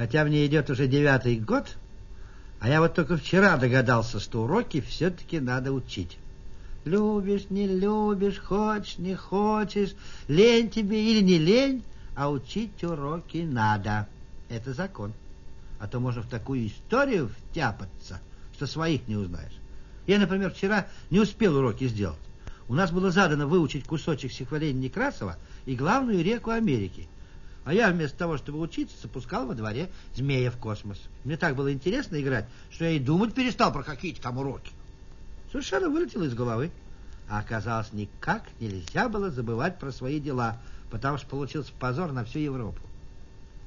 Хотя мне идет уже девятый год, а я вот только вчера догадался, что уроки все-таки надо учить. Любишь, не любишь, хочешь, не хочешь, лень тебе или не лень, а учить уроки надо. Это закон. А то можно в такую историю втяпаться, что своих не узнаешь. Я, например, вчера не успел уроки сделать. У нас было задано выучить кусочек стихотворения Некрасова и главную реку Америки. А я вместо того, чтобы учиться, запускал во дворе змея в космос. Мне так было интересно играть, что я и думать перестал про какие-то там уроки. Совершенно вылетело из головы. А оказалось, никак нельзя было забывать про свои дела, потому что получился позор на всю Европу.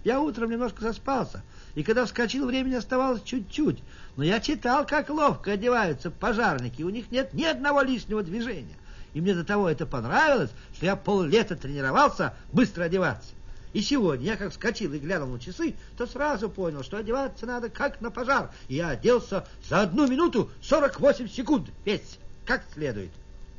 Я утром немножко заспался, и когда вскочил, времени оставалось чуть-чуть. Но я читал, как ловко одеваются пожарники, у них нет ни одного лишнего движения. И мне до того это понравилось, что я поллета тренировался быстро одеваться. И сегодня я как вскочил и глянул на часы, то сразу понял, что одеваться надо как на пожар. И я оделся за одну минуту сорок восемь секунд весь, как следует.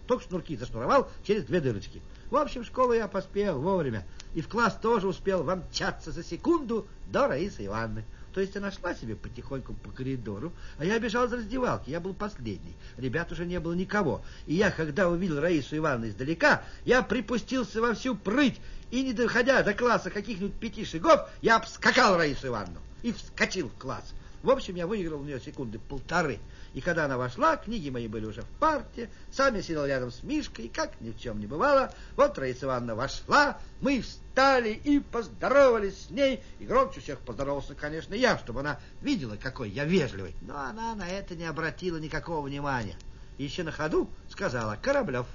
Только шнурки зашнуровал через две дырочки. В общем, в школу я поспел вовремя. И в класс тоже успел вомчаться за секунду до Раисы Ивановны. То есть она шла себе потихоньку по коридору, а я бежал из раздевалки, я был последний. Ребят уже не было никого. И я, когда увидел Раису Ивановну издалека, я припустился во всю прыть, и, не доходя до класса каких-нибудь пяти шагов, я обскакал Раису Ивановну и вскочил в класс. В общем, я выиграл у нее секунды полторы. И когда она вошла, книги мои были уже в парте, сам я сидел рядом с Мишкой, как ни в чем не бывало. Вот Раиса Ивановна вошла, мы встали и поздоровались с ней. И громче всех поздоровался, конечно, я, чтобы она видела, какой я вежливый. Но она на это не обратила никакого внимания. Еще на ходу сказала «Кораблев,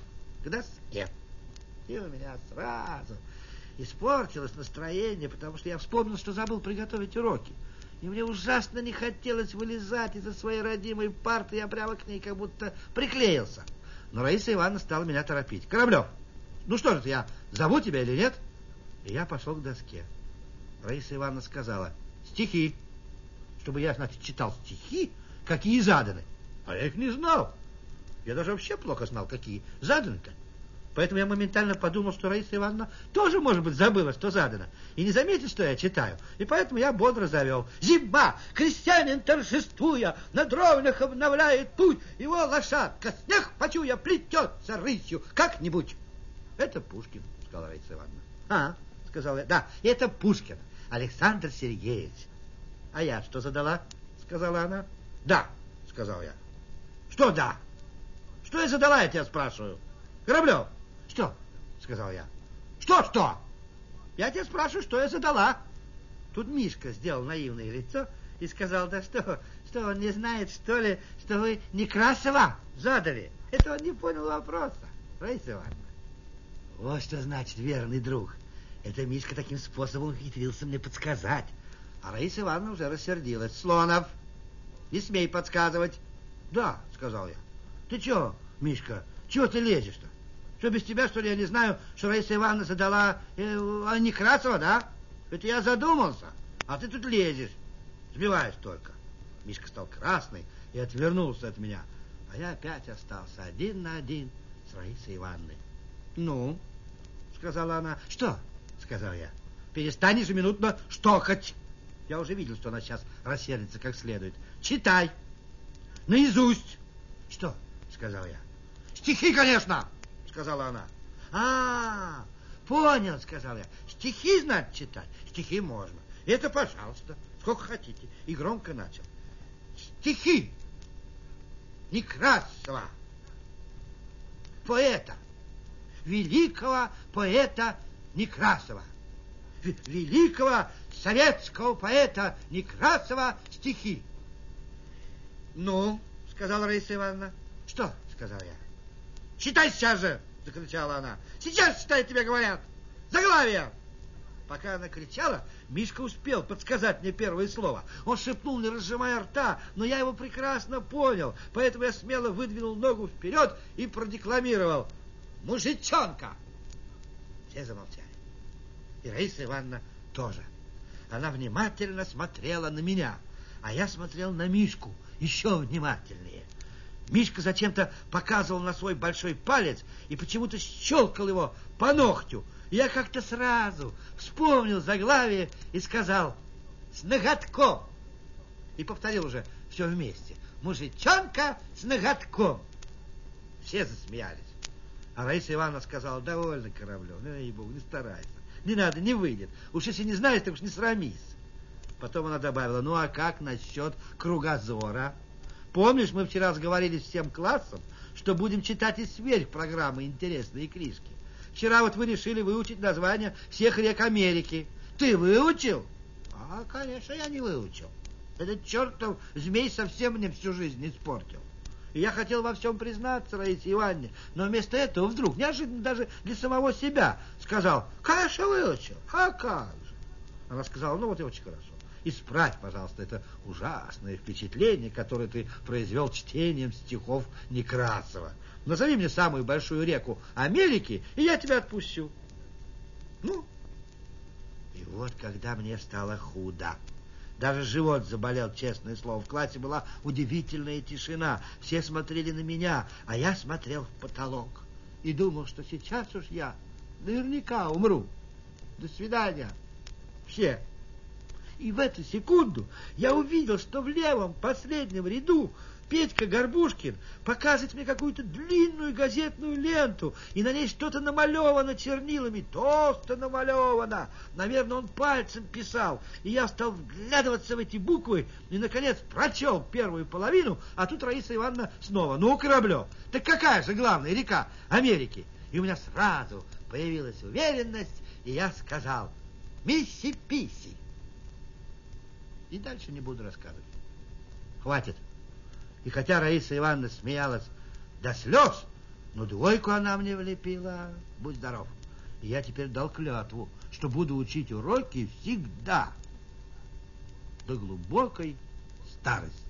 к доске». И у меня сразу испортилось настроение, потому что я вспомнил, что забыл приготовить уроки и мне ужасно не хотелось вылезать из-за своей родимой парты, я прямо к ней как будто приклеился. Но Раиса Ивановна стала меня торопить. «Кораблев, ну что же ты, я зову тебя или нет?» И я пошел к доске. Раиса Ивановна сказала, «Стихи». Чтобы я, значит, читал стихи, какие заданы. А я их не знал. Я даже вообще плохо знал, какие заданы-то. Поэтому я моментально подумал, что Раиса Ивановна тоже, может быть, забыла, что задано, и не заметит, что я читаю. И поэтому я бодро завел. «Зима! Крестьянин торжествуя, на дровнях обновляет путь, его лошадка, снег почуя, плетется рысью как-нибудь». «Это Пушкин», — сказала Раиса Ивановна. «А, — сказал я, — да, это Пушкин, Александр Сергеевич». «А я что задала?» — сказала она. «Да», — сказал я. «Что да? Что я задала, я тебя спрашиваю?» «Кораблев? Сказал я. Что, что? Я тебя спрашиваю, что я задала. Тут Мишка сделал наивное лицо и сказал, да что, что он не знает, что ли, что вы Некрасова задали. Это он не понял вопроса, Раиса Ивановна. Вот что значит верный друг. Это Мишка таким способом ухитрился мне подсказать. А Раиса Ивановна уже рассердилась. Слонов, не смей подсказывать. Да, сказал я. Ты чё, Мишка, чего ты лезешь-то? Что без тебя, что ли, я не знаю, что Раиса Ивановна задала э, а Некрасова, да? Это я задумался, а ты тут лезешь. Сбиваешь только. Мишка стал красный и отвернулся от меня. А я опять остался один на один с Раисой Ивановной. Ну, сказала она. Что? Сказал я. Перестань ежеминутно штокать. Я уже видел, что она сейчас рассердится как следует. Читай. Наизусть. Что? Сказал я. Стихи, конечно сказала она. А, понял, сказал я. Стихи, знать читать? Стихи можно. Это, пожалуйста, сколько хотите. И громко начал. Стихи Некрасова, поэта, великого поэта Некрасова, великого советского поэта Некрасова стихи. Ну, сказала Раиса Ивановна. Что, сказал я. Читай сейчас же! — закричала она. «Сейчас читай, тебе говорят! Заглавие!» Пока она кричала, Мишка успел подсказать мне первое слово. Он шепнул, не разжимая рта, но я его прекрасно понял, поэтому я смело выдвинул ногу вперед и продекламировал «Мужичонка!» Все замолчали. И Раиса Ивановна тоже. Она внимательно смотрела на меня, а я смотрел на Мишку еще внимательнее. Мишка зачем-то показывал на свой большой палец и почему-то щелкал его по ногтю. Я как-то сразу вспомнил заглавие и сказал с ноготком. И повторил уже все вместе. Мужичонка с ноготком. Все засмеялись. А Раиса Ивановна сказала, довольно кораблем, ну, ей-богу, не старайся. Не надо, не выйдет. Уж если не знаешь, так уж не срамись. Потом она добавила, ну а как насчет кругозора? Помнишь, мы вчера сговорились всем классом, что будем читать и сверх программы интересные книжки. Вчера вот вы решили выучить название всех рек Америки. Ты выучил? А, конечно, я не выучил. Этот чертов змей совсем мне всю жизнь испортил. И я хотел во всем признаться Раисе Ивановне, но вместо этого вдруг, неожиданно даже для самого себя, сказал, конечно, выучил, а как же? Она сказала, ну вот и очень хорошо. Исправь, пожалуйста, это ужасное впечатление, которое ты произвел чтением стихов Некрасова. Назови мне самую большую реку Америки, и я тебя отпущу. Ну, и вот когда мне стало худо, даже живот заболел, честное слово. В классе была удивительная тишина. Все смотрели на меня, а я смотрел в потолок. И думал, что сейчас уж я наверняка умру. До свидания. Все. И в эту секунду я увидел, что в левом последнем ряду Петька Горбушкин показывает мне какую-то длинную газетную ленту, и на ней что-то намалевано чернилами, толсто намалевано. Наверное, он пальцем писал, и я стал вглядываться в эти буквы, и, наконец, прочел первую половину, а тут Раиса Ивановна снова, ну, Кораблев, так какая же главная река Америки? И у меня сразу появилась уверенность, и я сказал «Мисси-писи». И дальше не буду рассказывать. Хватит. И хотя Раиса Ивановна смеялась до слез, но двойку она мне влепила, будь здоров. И я теперь дал клятву, что буду учить уроки всегда, до глубокой старости.